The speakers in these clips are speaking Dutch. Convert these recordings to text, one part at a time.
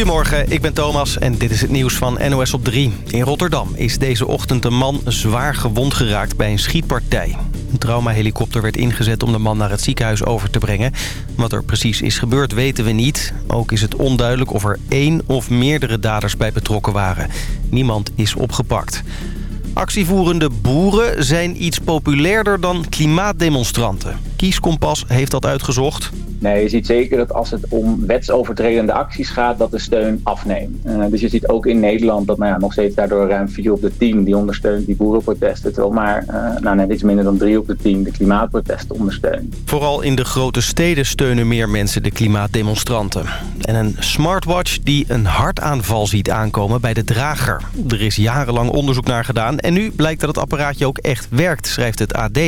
Goedemorgen, ik ben Thomas en dit is het nieuws van NOS op 3. In Rotterdam is deze ochtend een man zwaar gewond geraakt bij een schietpartij. Een traumahelikopter werd ingezet om de man naar het ziekenhuis over te brengen. Wat er precies is gebeurd weten we niet. Ook is het onduidelijk of er één of meerdere daders bij betrokken waren. Niemand is opgepakt. Actievoerende boeren zijn iets populairder dan klimaatdemonstranten. Kieskompas heeft dat uitgezocht. Nee, je ziet zeker dat als het om wetsovertredende acties gaat, dat de steun afneemt. Uh, dus je ziet ook in Nederland dat nou ja, nog steeds daardoor ruim 4 op de 10 die ondersteunt die boerenprotesten. Terwijl maar uh, nou, net iets minder dan 3 op de 10 de klimaatprotesten ondersteunt. Vooral in de grote steden steunen meer mensen de klimaatdemonstranten. En een smartwatch die een hartaanval ziet aankomen bij de drager. Er is jarenlang onderzoek naar gedaan en nu blijkt dat het apparaatje ook echt werkt, schrijft het AD.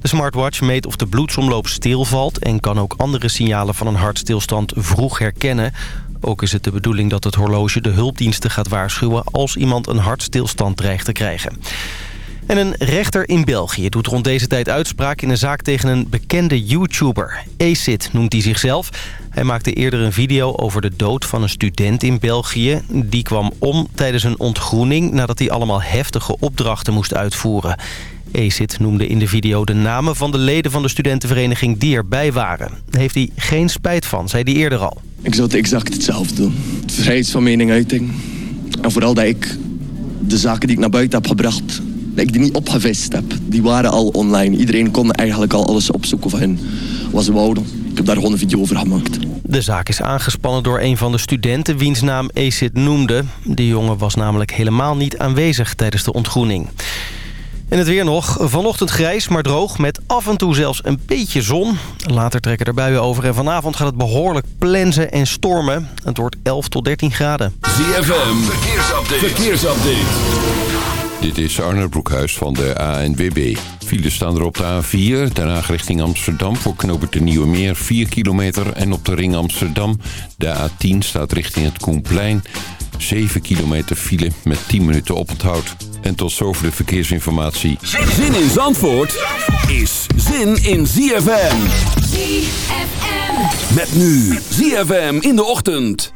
De smartwatch meet of de bloedsomloop stilvalt... en kan ook andere signalen van een hartstilstand vroeg herkennen. Ook is het de bedoeling dat het horloge de hulpdiensten gaat waarschuwen... als iemand een hartstilstand dreigt te krijgen. En een rechter in België doet rond deze tijd uitspraak in een zaak tegen een bekende YouTuber. Acid noemt hij zichzelf. Hij maakte eerder een video over de dood van een student in België. Die kwam om tijdens een ontgroening nadat hij allemaal heftige opdrachten moest uitvoeren. ACID noemde in de video de namen van de leden van de studentenvereniging die erbij waren. Daar heeft hij geen spijt van, zei hij eerder al. Ik zou het exact hetzelfde doen. Vrijheid van mening uiting. En vooral dat ik de zaken die ik naar buiten heb gebracht... dat ik die niet opgevist heb. Die waren al online. Iedereen kon eigenlijk al alles opzoeken van hen. Wat ze wouden. Ik heb daar gewoon een video over gemaakt. De zaak is aangespannen door een van de studenten wiens naam Acid noemde. De jongen was namelijk helemaal niet aanwezig tijdens de ontgroening. En het weer nog. Vanochtend grijs, maar droog. Met af en toe zelfs een beetje zon. Later trekken er buien over. En vanavond gaat het behoorlijk plensen en stormen. Het wordt 11 tot 13 graden. ZFM, verkeersupdate. verkeersupdate. Dit is Arne Broekhuis van de ANWB. Files staan er op de A4, daarna richting Amsterdam... voor knooppunt de Nieuwe Meer, 4 kilometer. En op de ring Amsterdam, de A10 staat richting het Koenplein... 7 kilometer file met 10 minuten oponthoud. En tot zover de verkeersinformatie. Zin in Zandvoort is zin in ZFM. ZFM. Met nu ZFM in de ochtend.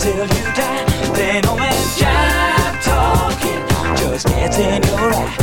tell you that they know when jab talking just gets in your eye.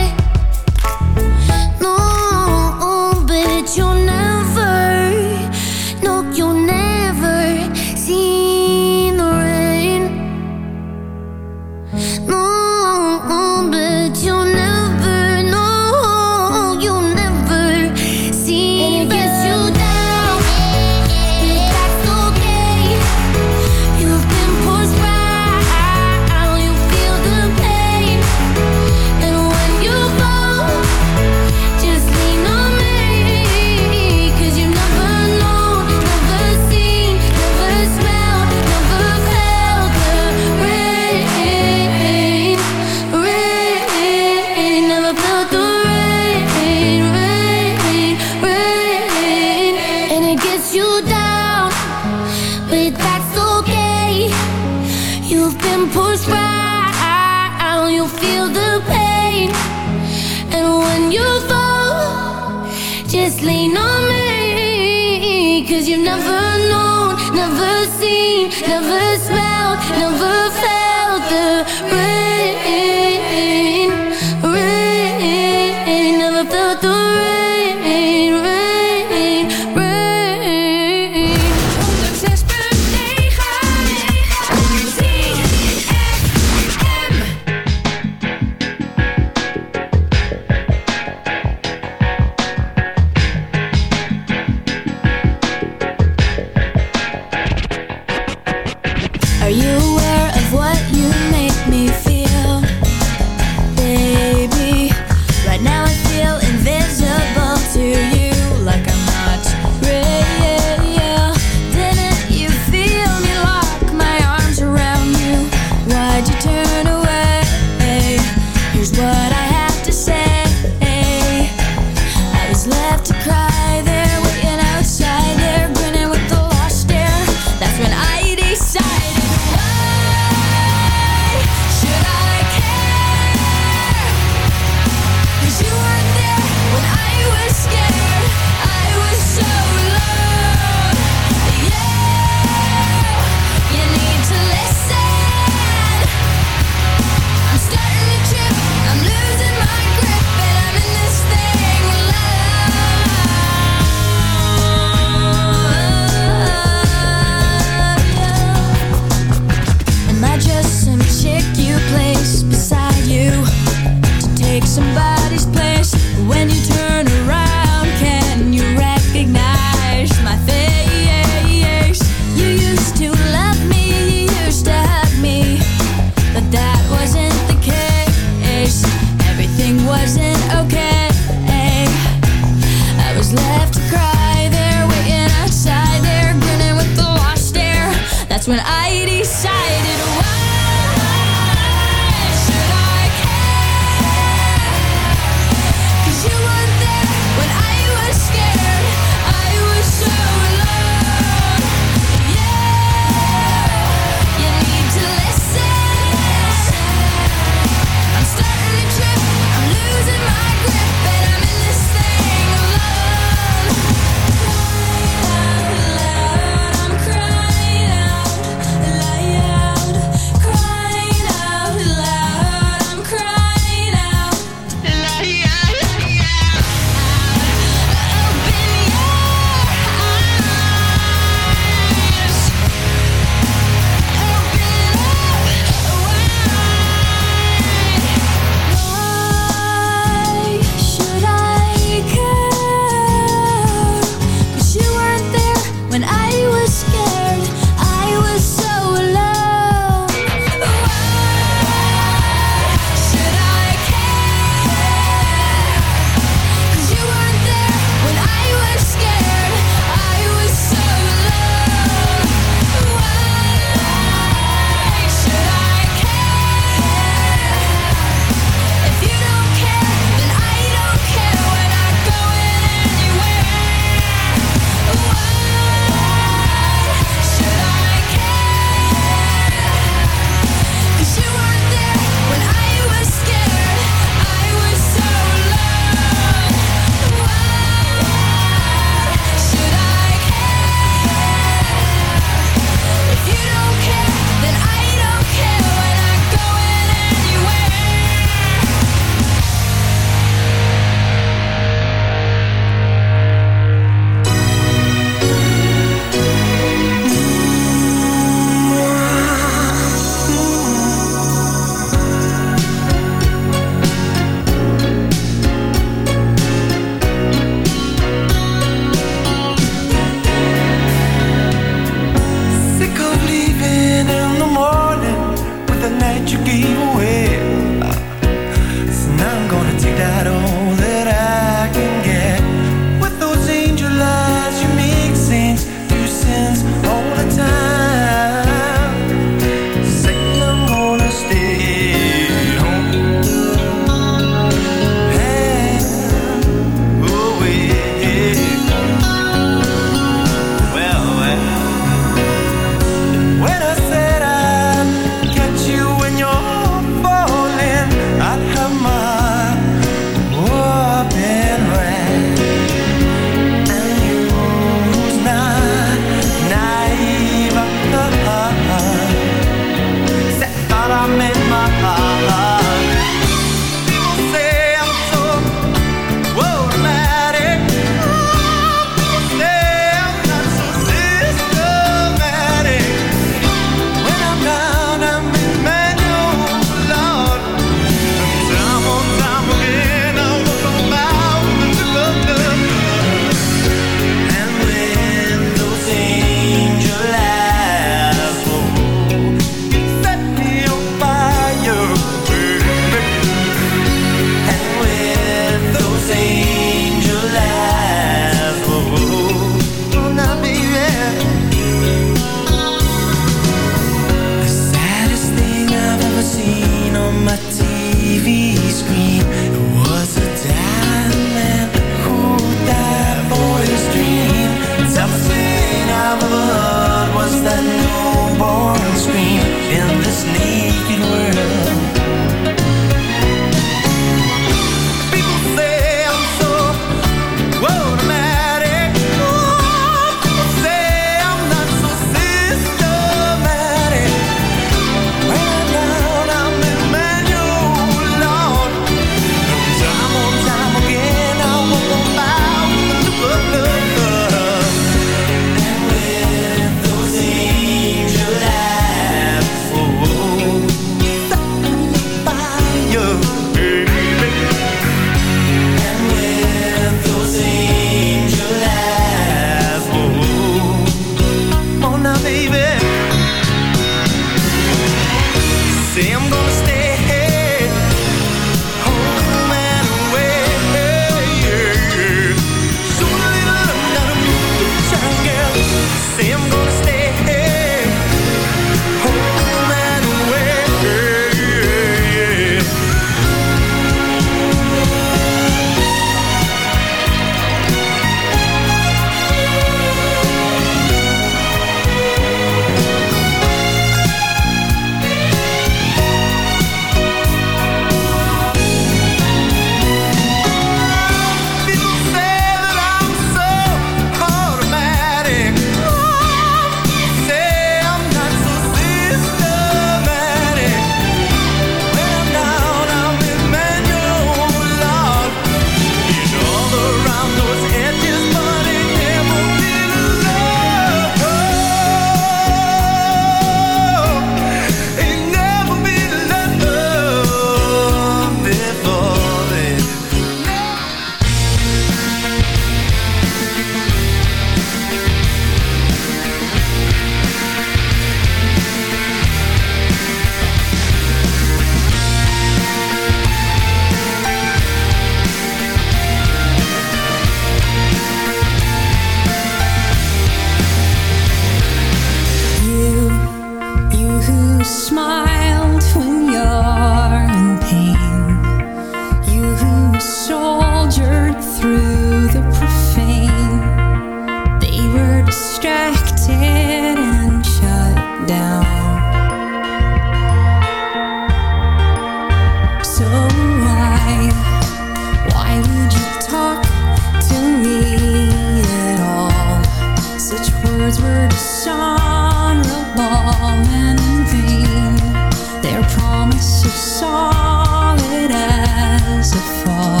solid as a fall.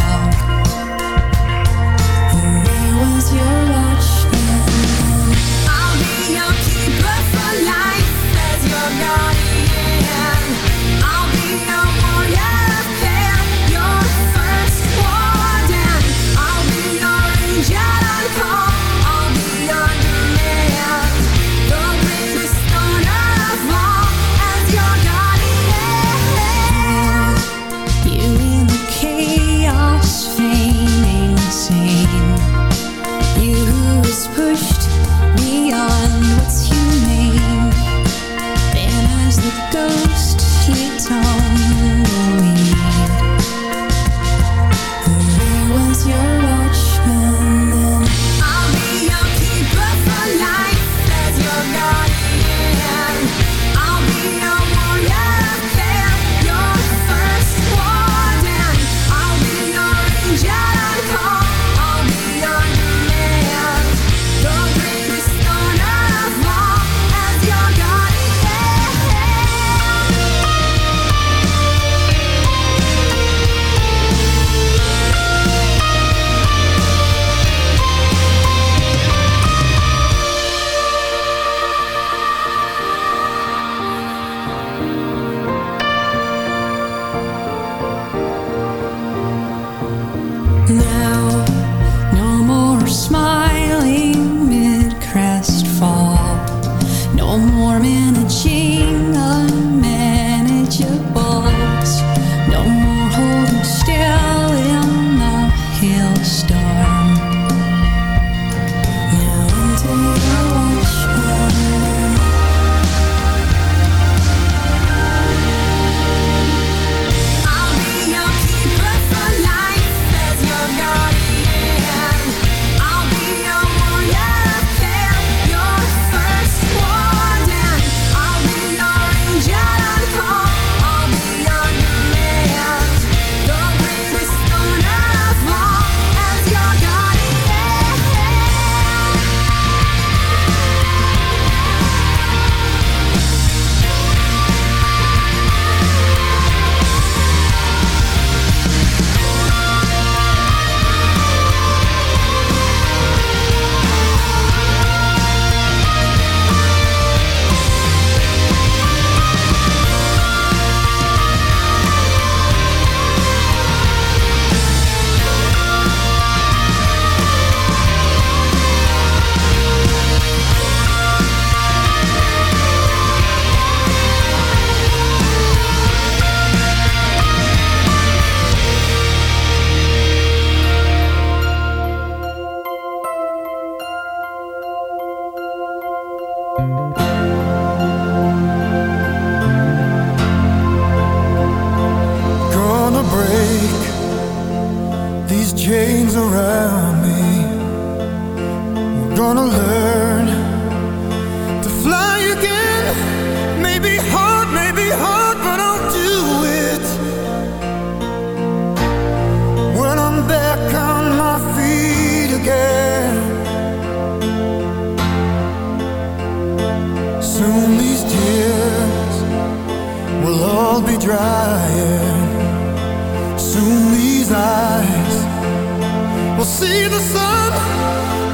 see the sun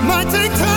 might take time.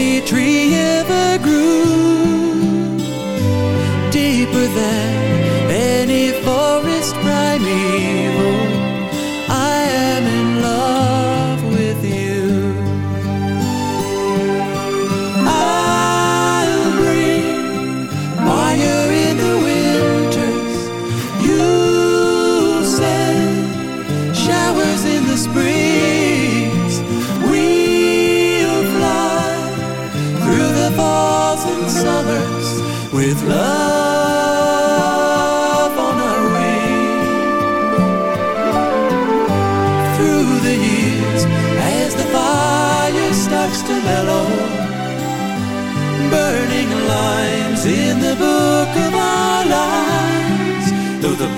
any tree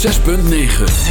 6.9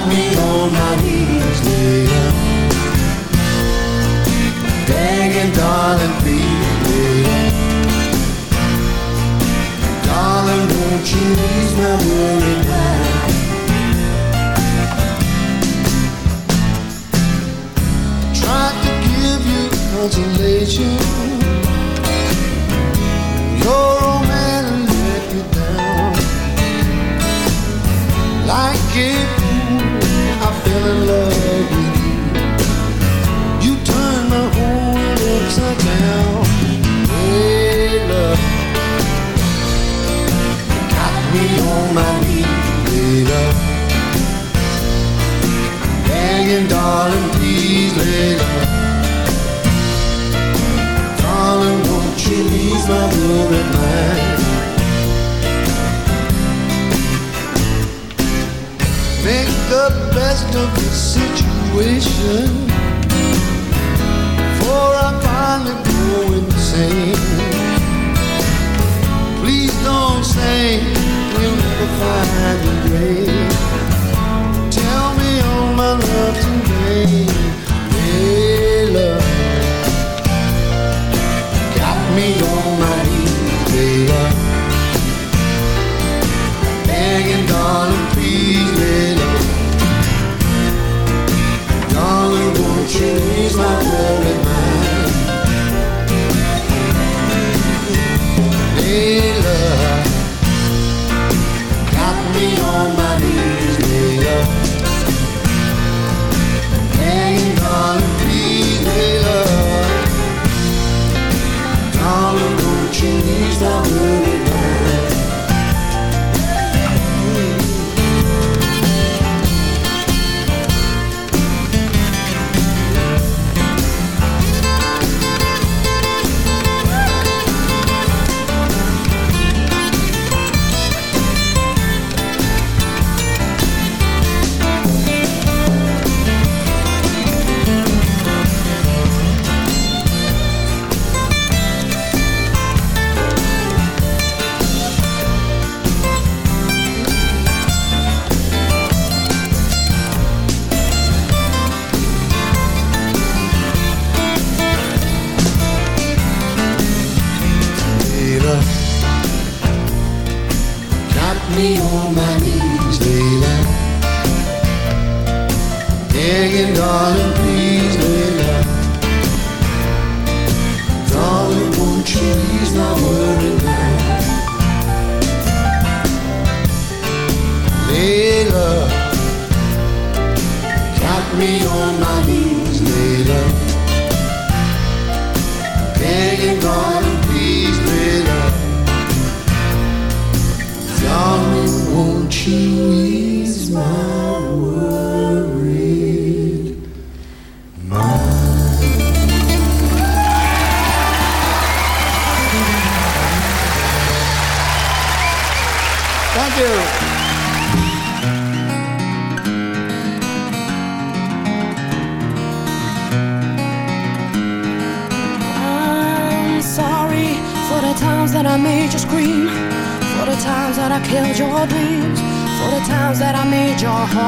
got me on my knees, dear Begging, darling, please, dear Darling, won't you ease my worry now Tried to give you consolation. intuition Tanrı için bizden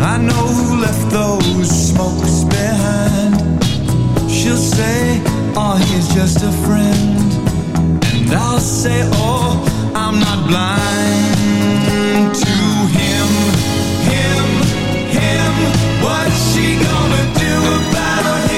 I know who left those smokes behind. She'll say, oh, he's just a friend. And I'll say, oh, I'm not blind to him, him, him. What's she gonna do about him?